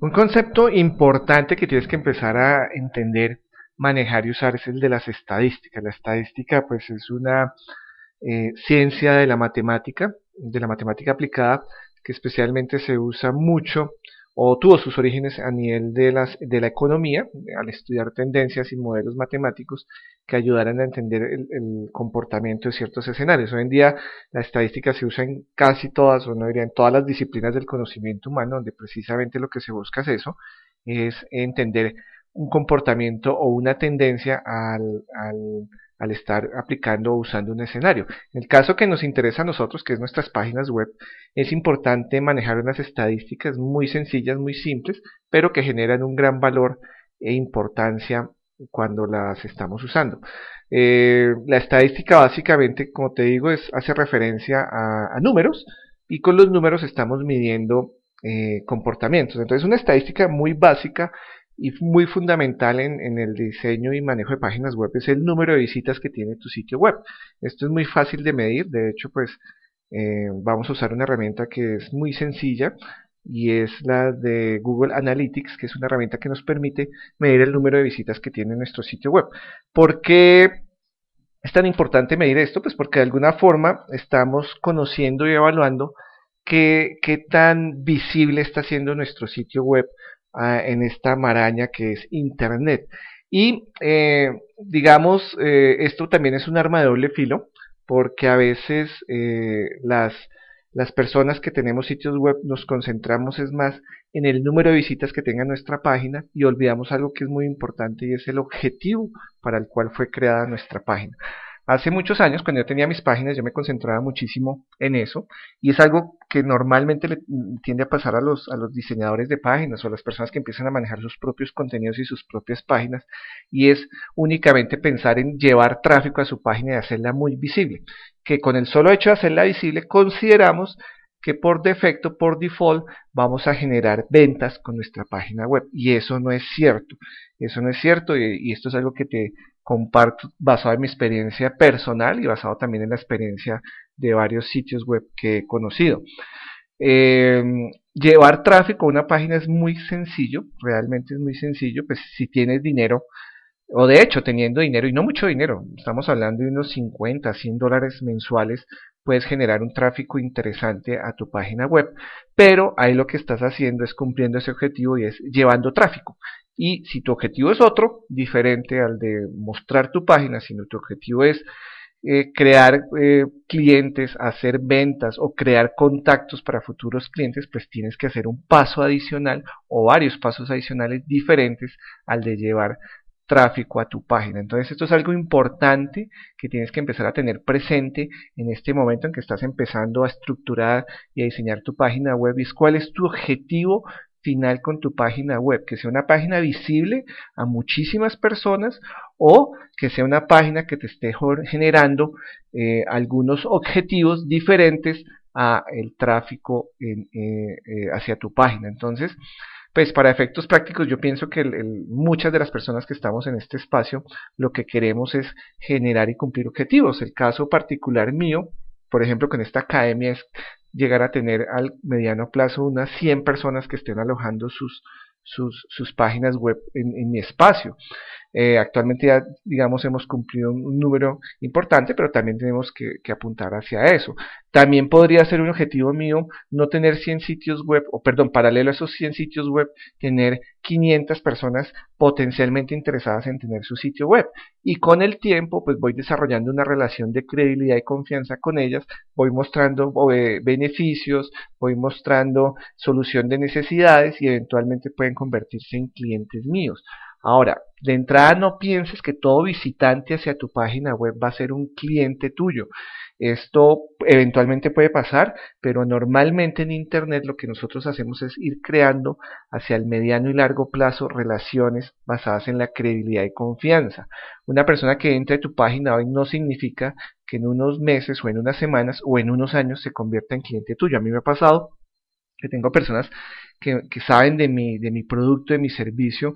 Un concepto importante que tienes que empezar a entender, manejar y usar es el de las estadísticas. La estadística pues es una eh, ciencia de la matemática, de la matemática aplicada, que especialmente se usa mucho o tuvo sus orígenes a nivel de, las, de la economía, al estudiar tendencias y modelos matemáticos que ayudaran a entender el, comportamiento de ciertos escenarios. Hoy en día la estadística se usa en casi todas, o no diría en todas las disciplinas del conocimiento humano, donde precisamente lo que se busca es eso, es entender un comportamiento o una tendencia al, al al estar aplicando o usando un escenario. En el caso que nos interesa a nosotros, que es nuestras páginas web, es importante manejar unas estadísticas muy sencillas, muy simples, pero que generan un gran valor e importancia cuando las estamos usando. Eh, la estadística básicamente, como te digo, es, hace referencia a, números y con los números estamos midiendo eh, comportamientos. Entonces, una estadística muy básica y muy fundamental en, el diseño y manejo de páginas web es el número de visitas que tiene tu sitio web. Esto es muy fácil de medir, de hecho pues eh, vamos a usar una herramienta que es muy sencilla y es la de Google Analytics, que es una herramienta que nos permite medir el número de visitas que tiene nuestro sitio web. ¿Por qué es tan importante medir esto? Pues porque de alguna forma estamos conociendo y evaluando qué, qué tan visible está siendo nuestro sitio web en esta maraña que es Internet. Y eh, digamos, eh, esto también es un arma de doble filo, porque a veces eh, las, las personas que tenemos sitios web nos concentramos es más en el número de visitas que tenga nuestra página y olvidamos algo que es muy importante y es el objetivo para el cual fue creada nuestra página. Hace muchos años, cuando yo tenía mis páginas, yo me concentraba muchísimo en eso y es algo que normalmente le tiende a pasar a los, a los diseñadores de páginas o a las personas que empiezan a manejar sus propios contenidos y sus propias páginas y es únicamente pensar en llevar tráfico a su página y hacerla muy visible. Que con el solo hecho de hacerla visible consideramos que por defecto, por default, vamos a generar ventas con nuestra página web. Y eso no es cierto. Eso no es cierto y, esto es algo que te comparto basado en mi experiencia personal y basado también en la experiencia de varios sitios web que he conocido. Eh, llevar tráfico a una página es muy sencillo, realmente es muy sencillo, pues si tienes dinero, o de hecho teniendo dinero, y no mucho dinero, estamos hablando de unos 50, 100 dólares mensuales, puedes generar un tráfico interesante a tu página web, pero ahí lo que estás haciendo es cumpliendo ese objetivo y es llevando tráfico. Y si tu objetivo es otro, diferente al de mostrar tu página, sino tu objetivo es eh, crear eh, clientes, hacer ventas o crear contactos para futuros clientes, pues tienes que hacer un paso adicional o varios pasos adicionales diferentes al de llevar tráfico a tu página. Entonces esto es algo importante que tienes que empezar a tener presente en este momento en que estás empezando a estructurar y a diseñar tu página web es cuál es tu objetivo final con tu página web, que sea una página visible a muchísimas personas o que sea una página que te esté generando eh, algunos objetivos diferentes a el tráfico eh, eh, hacia tu página. Entonces, pues para efectos prácticos yo pienso que muchas de las personas que estamos en este espacio lo que queremos es generar y cumplir objetivos. El caso particular mío, por ejemplo, con esta academia es llegar a tener al mediano plazo unas 100 personas que estén alojando sus, sus, sus páginas web en, mi espacio. Eh, actualmente ya, digamos, hemos cumplido un, número importante, pero también tenemos que, apuntar hacia eso. También podría ser un objetivo mío no tener 100 sitios web, o perdón, paralelo a esos 100 sitios web, tener 500 personas potencialmente interesadas en tener su sitio web. Y con el tiempo, pues voy desarrollando una relación de credibilidad y confianza con ellas, voy mostrando eh, beneficios, voy mostrando solución de necesidades y eventualmente pueden convertirse en clientes míos. Ahora, de entrada no pienses que todo visitante hacia tu página web va a ser un cliente tuyo. Esto eventualmente puede pasar, pero normalmente en Internet lo que nosotros hacemos es ir creando hacia el mediano y largo plazo relaciones basadas en la credibilidad y confianza. Una persona que entre a tu página hoy no significa que en unos meses o en unas semanas o en unos años se convierta en cliente tuyo. A mí me ha pasado que tengo personas que, que saben de mi, de mi producto, de mi servicio,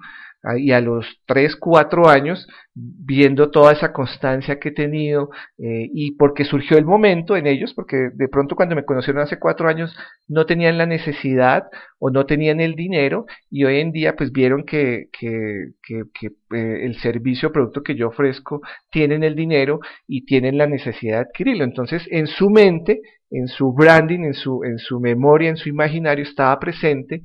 y a los 3, 4 años, viendo toda esa constancia que he tenido eh, y porque surgió el momento en ellos, porque de pronto cuando me conocieron hace 4 años no tenían la necesidad o no tenían el dinero y hoy en día pues vieron que, que, que, eh, el servicio o producto que yo ofrezco tienen el dinero y tienen la necesidad de adquirirlo. Entonces en su mente, en su branding, en su, en su memoria, en su imaginario estaba presente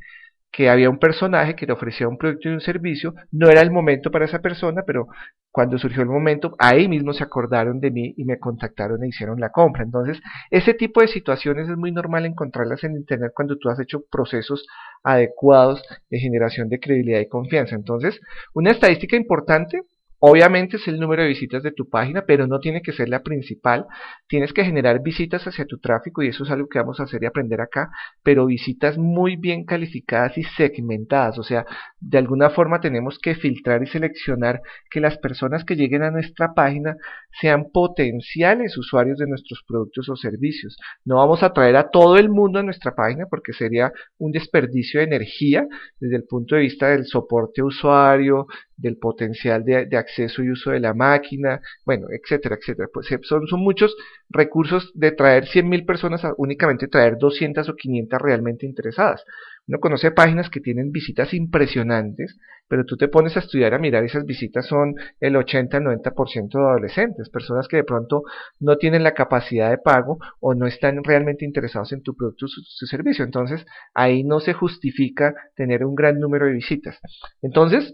que había un personaje que le ofrecía un producto y un servicio, no era el momento para esa persona, pero cuando surgió el momento, ahí mismo se acordaron de mí y me contactaron e hicieron la compra. Entonces, ese tipo de situaciones es muy normal encontrarlas en Internet cuando tú has hecho procesos adecuados de generación de credibilidad y confianza. Entonces, una estadística importante Obviamente es el número de visitas de tu página, pero no tiene que ser la principal. Tienes que generar visitas hacia tu tráfico y eso es algo que vamos a hacer y aprender acá, pero visitas muy bien calificadas y segmentadas. O sea, de alguna forma tenemos que filtrar y seleccionar que las personas que lleguen a nuestra página sean potenciales usuarios de nuestros productos o servicios. No vamos a traer a todo el mundo a nuestra página porque sería un desperdicio de energía desde el punto de vista del soporte usuario, del potencial de, acceso y uso de la máquina, bueno, etcétera, etcétera. Pues eh, son, muchos recursos de traer 100.000 personas a únicamente traer 200 o 500 realmente interesadas. Uno conoce páginas que tienen visitas impresionantes, pero tú te pones a estudiar, a mirar, esas visitas son el 80-90% de adolescentes, personas que de pronto no tienen la capacidad de pago o no están realmente interesados en tu producto o su servicio. Entonces, ahí no se justifica tener un gran número de visitas. Entonces,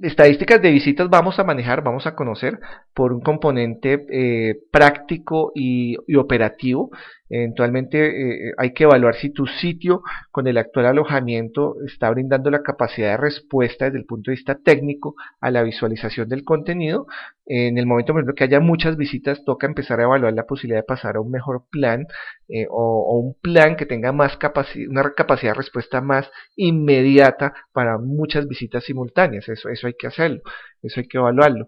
estadísticas de visitas vamos a manejar, vamos a conocer por un componente eh, práctico y, operativo. Eventualmente eh, hay que evaluar si tu sitio con el actual alojamiento está brindando la capacidad de respuesta desde el punto de vista técnico a la visualización del contenido. En el momento que haya muchas visitas, toca empezar a evaluar la posibilidad de pasar a un mejor plan eh, o, un plan que tenga más capacidad, una capacidad de respuesta más inmediata para muchas visitas simultáneas. Eso, eso hay que hacerlo, eso hay que evaluarlo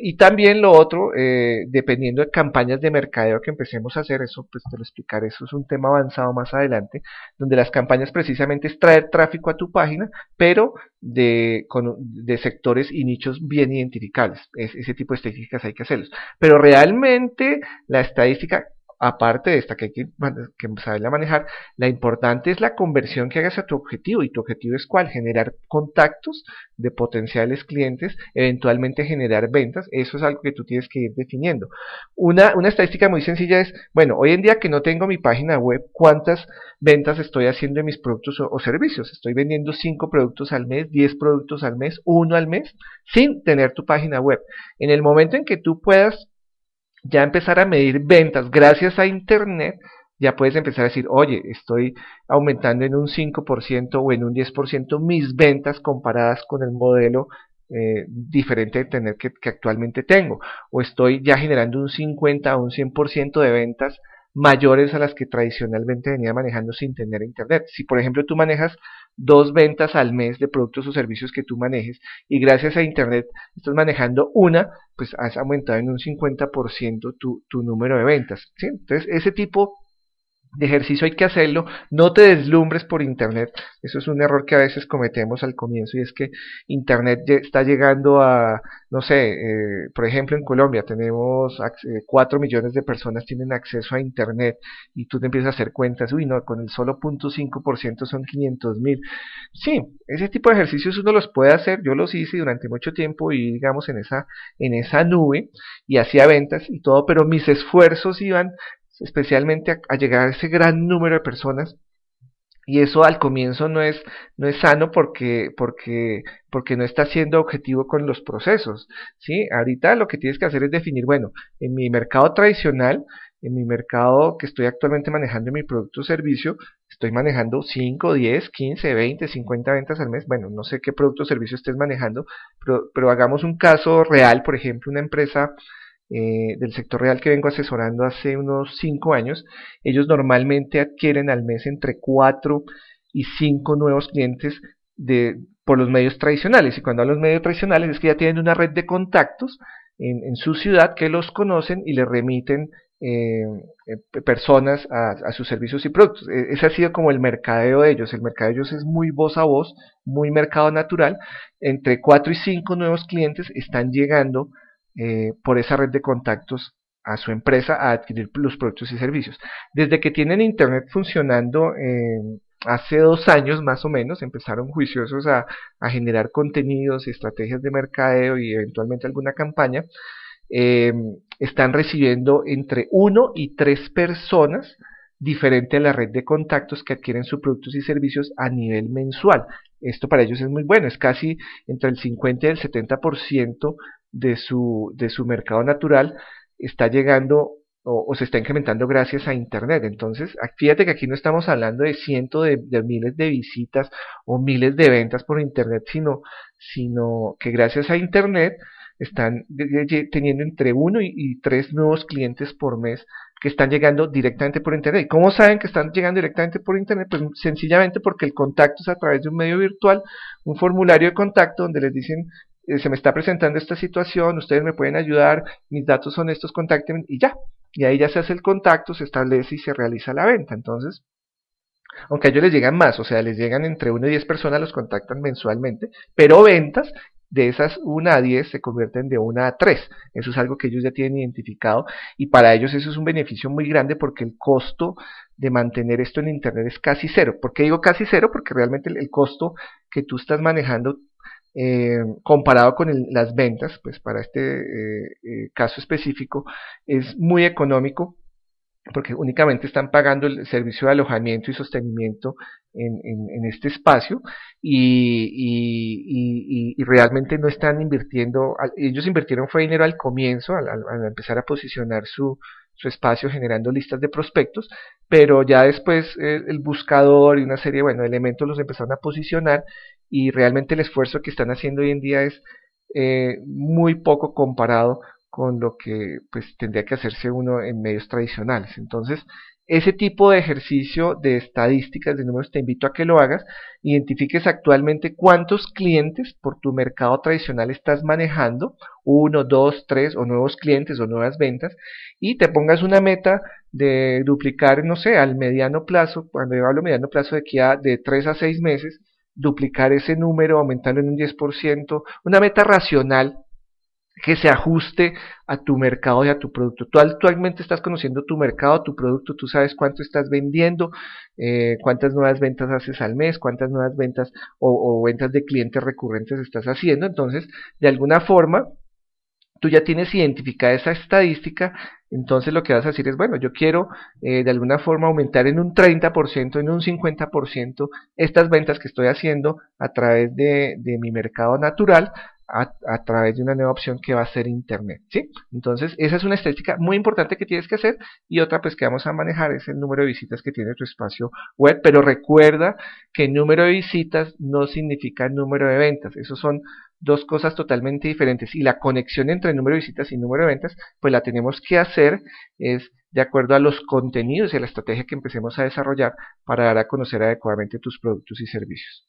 y también lo otro, eh, dependiendo de campañas de mercadeo que empecemos a hacer, eso pues te lo explicaré, eso es un tema avanzado más adelante, donde las campañas precisamente es traer tráfico a tu página, pero de, de sectores y nichos bien identificables. ese tipo de estadísticas hay que hacerlos. Pero realmente la estadística aparte de esta que hay que, saberla manejar, la importante es la conversión que hagas a tu objetivo. ¿Y tu objetivo es cuál? Generar contactos de potenciales clientes, eventualmente generar ventas. Eso es algo que tú tienes que ir definiendo. Una, una estadística muy sencilla es, bueno, hoy en día que no tengo mi página web, ¿cuántas ventas estoy haciendo de mis productos o, servicios? Estoy vendiendo 5 productos al mes, 10 productos al mes, 1 al mes, sin tener tu página web. En el momento en que tú puedas ya empezar a medir ventas gracias a Internet, ya puedes empezar a decir, oye, estoy aumentando en un 5% o en un 10% mis ventas comparadas con el modelo eh, diferente de tener que, que, actualmente tengo. O estoy ya generando un 50 o un 100% de ventas mayores a las que tradicionalmente venía manejando sin tener internet. Si por ejemplo tú manejas dos ventas al mes de productos o servicios que tú manejes y gracias a internet estás manejando una, pues has aumentado en un 50% tu, tu número de ventas. ¿sí? Entonces ese tipo ejercicio hay que hacerlo, no te deslumbres por internet, eso es un error que a veces cometemos al comienzo y es que internet está llegando a, no sé, eh, por ejemplo en Colombia tenemos 4 millones de personas tienen acceso a internet y tú te empiezas a hacer cuentas, uy no, con el solo 0.5% son 500 mil. Sí, ese tipo de ejercicios uno los puede hacer, yo los hice durante mucho tiempo y digamos en esa, en esa nube y hacía ventas y todo, pero mis esfuerzos iban especialmente a, llegar a ese gran número de personas. Y eso al comienzo no es no es sano porque porque porque no está siendo objetivo con los procesos sí ahorita lo que tienes que hacer es definir bueno en mi mercado tradicional en mi mercado que estoy actualmente manejando mi producto o servicio estoy manejando 5, 10, 15, 20, 50 ventas al mes. Bueno no sé qué producto o servicio estés manejando pero, pero hagamos un caso real. Por ejemplo una empresa eh, del sector real que vengo asesorando hace unos 5 años, ellos normalmente adquieren al mes entre 4 y 5 nuevos clientes de, por los medios tradicionales. Y cuando hablo de los medios tradicionales es que ya tienen una red de contactos en, su ciudad que los conocen y les remiten eh, eh, personas a, sus servicios y productos. E, ese ha sido como el mercadeo de ellos. El mercadeo de ellos es muy voz a voz, muy mercado natural. Entre 4 y 5 nuevos clientes están llegando eh, por esa red de contactos a su empresa a adquirir los productos y servicios. Desde que tienen Internet funcionando hace dos años más o menos, empezaron juiciosos a, generar contenidos estrategias de mercadeo y eventualmente alguna campaña eh, están recibiendo entre 1 y 3 personas diferente a la red de contactos que adquieren sus productos y servicios a nivel mensual. Esto para ellos es muy bueno, es casi entre el 50 y el 70% de su, de su mercado natural está llegando o, se está incrementando gracias a Internet. Entonces, fíjate que aquí no estamos hablando de cientos de, miles de visitas o miles de ventas por Internet, sino, sino que gracias a Internet están teniendo entre uno y, tres nuevos clientes por mes que están llegando directamente por Internet. ¿Y cómo saben que están llegando directamente por Internet? Pues sencillamente porque el contacto es a través de un medio virtual, un formulario de contacto donde les dicen, eh, se me está presentando esta situación, ustedes me pueden ayudar, mis datos son estos, contacten y ya. Y ahí ya se hace el contacto, se establece y se realiza la venta. Entonces, aunque a ellos les llegan más, o sea, les llegan entre 1 y 10 personas, los contactan mensualmente, pero ventas de esas 1 a 10 se convierten de 1 a 3. Eso es algo que ellos ya tienen identificado y para ellos eso es un beneficio muy grande porque el costo de mantener esto en Internet es casi cero. ¿Por qué digo casi cero? Porque realmente el, costo que tú estás manejando eh, comparado con las ventas, pues para este eh, eh, caso específico es muy económico porque únicamente están pagando el servicio de alojamiento y sostenimiento en, este espacio y, y, realmente no están invirtiendo, ellos invirtieron fue dinero al comienzo, al, empezar a posicionar su, su, espacio generando listas de prospectos, pero ya después eh, el buscador y una serie bueno, de elementos los empezaron a posicionar y realmente el esfuerzo que están haciendo hoy en día es eh, muy poco comparado con lo que pues tendría que hacerse uno en medios tradicionales. Entonces, ese tipo de ejercicio de estadísticas de números te invito a que lo hagas, identifiques actualmente cuántos clientes por tu mercado tradicional estás manejando, uno, dos, tres o nuevos clientes o nuevas ventas, y te pongas una meta de duplicar, no sé, al mediano plazo, cuando yo hablo mediano plazo de aquí a de tres a seis meses, duplicar ese número, aumentarlo en un 10%, una meta racional que se ajuste a tu mercado y a tu producto. Tú actualmente estás conociendo tu mercado, tu producto, tú sabes cuánto estás vendiendo, eh, cuántas nuevas ventas haces al mes, cuántas nuevas ventas o, ventas de clientes recurrentes estás haciendo. Entonces, de alguna forma, tú ya tienes identificada esa estadística, entonces lo que vas a decir es, bueno, yo quiero eh, de alguna forma aumentar en un 30%, en un 50% estas ventas que estoy haciendo a través de, de mi mercado natural a, través de una nueva opción que va a ser Internet. ¿sí? Entonces, esa es una estadística muy importante que tienes que hacer y otra pues que vamos a manejar es el número de visitas que tiene tu espacio web, pero recuerda que número de visitas no significa número de ventas, esos son dos cosas totalmente diferentes y la conexión entre número de visitas y número de ventas pues la tenemos que hacer es de acuerdo a los contenidos y a la estrategia que empecemos a desarrollar para dar a conocer adecuadamente tus productos y servicios.